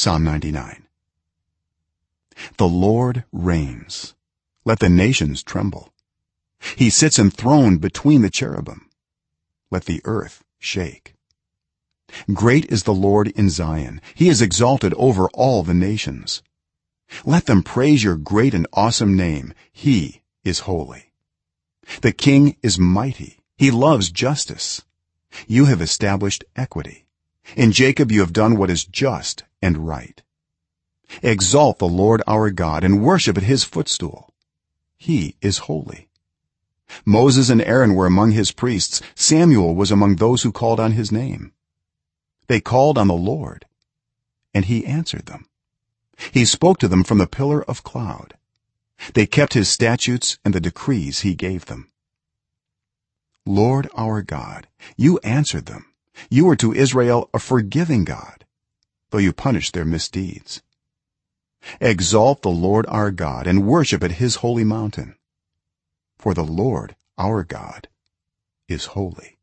psalm 99 the lord reigns. Let the nations tremble. He sits enthroned between the cherubim. Let the earth shake. Great is the lord in zion. He is exalted over all the nations. Let them praise your great and awesome name. He is holy. The king is mighty. He loves justice. You have established equity. In jacob you have done what is just and right. Exalt the lord our god and worship at his footstool. He is holy. Moses and aaron were among his priests. Samuel was among those who called on his name. They called on the lord and he answered them. He spoke to them from the pillar of cloud. They kept his statutes and the decrees he gave them. Lord our god you answered them. You are to israel a forgiving god though you punish their misdeeds. Exalt the lord our god and worship at his holy mountain. For the lord our god is holy